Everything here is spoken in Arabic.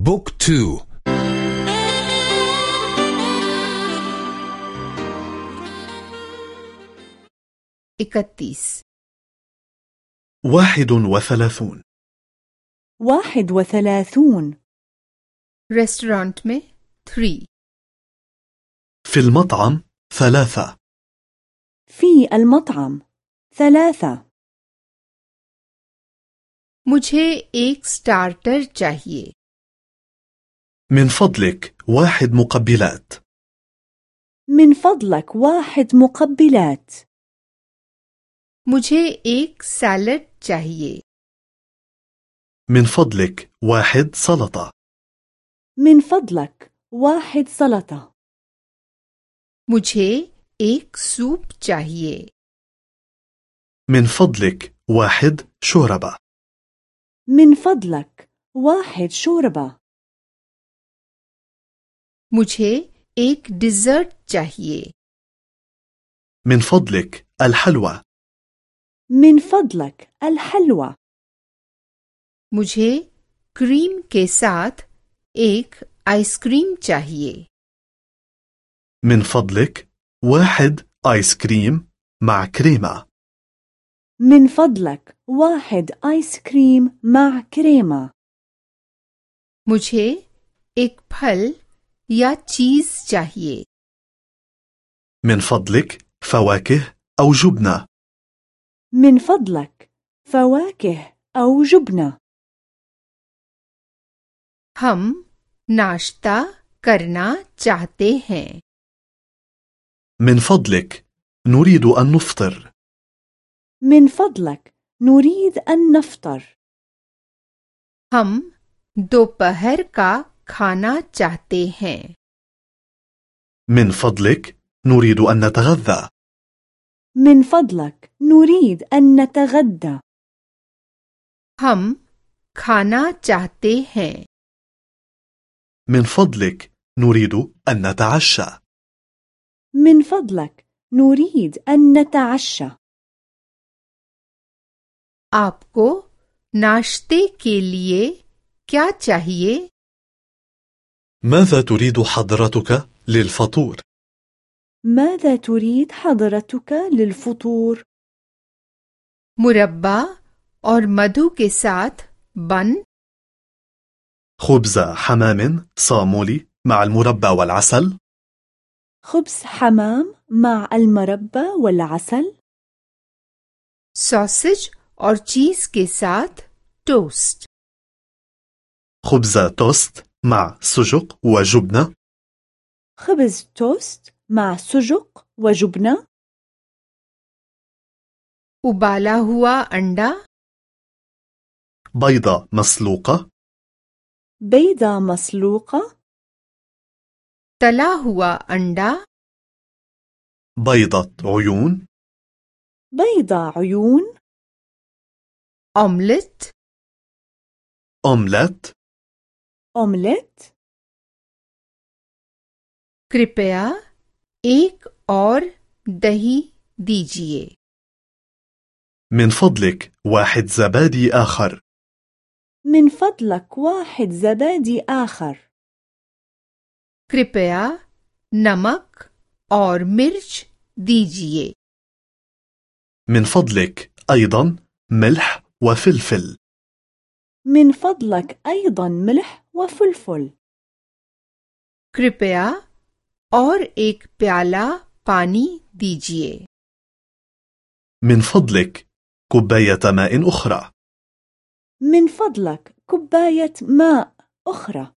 بوك تو इकतीस واحد وثلاثون واحد وثلاثون रेस्टोरेंट में थ्री في المطعم ثلاثة في المطعم ثلاثة मुझे एक स्टार्टर चाहिए من فضلك واحد مقبلات من فضلك واحد مقبلات मुझे एक सैलड चाहिए من فضلك واحد سلطة من فضلك واحد سلطة मुझे एक सूप चाहिए من فضلك واحد شوربة من فضلك واحد شوربة मुझे एक डिजर्ट चाहिए من فضلك الحلوى من فضلك الحلوى मुझे क्रीम के साथ एक आइसक्रीम चाहिए من فضلك واحد آيس كريم مع كريمة من فضلك واحد آيس كريم مع كريمة मुझे एक फल या चीज चाहिए من فضلك فواكه أو جبنة من فضلك فواكه أو جبنة हम नाश्ता करना चाहते हैं من فضلك نريد أن نفطر من فضلك نريد أن نفطر हम दोपहर का खाना चाहते हैं من فضلك نريد أن نتغذى من فضلك نريد أن نتغدى हम खाना चाहते हैं من فضلك نريد أن نتعشى من فضلك نريد أن نتعشى आपको नाश्ते के लिए क्या चाहिए ماذا تريد حضرتك للفطور؟ ماذا تريد حضرتك للفطور؟ मुरब्बा और मधु के साथ बन خبز حمام صامولي مع المربى والعسل خبز حمام مع المربى والعسل सॉसेज और चीज के साथ टोस्ट خبز توست مع سجق وجبنة خبز توست مع سجق وجبنة उबाला हुआ अंडा بيضة مسلوقة بيضة مسلوقة तला हुआ अंडा بيضة عيون بيضة عيون ऑमलेट أومليت أومليت कृपया एक और दही दीजिए من فضلك واحد زبادي آخر من فضلك واحد زبادي آخر कृपया नमक और मिर्च दीजिए من فضلك أيضا ملح وفلفل من فضلك أيضا ملح وفلفل कृपया और एक प्याला पानी दीजिए من فضلك كوباية ماء أخرى من فضلك كوباية ماء أخرى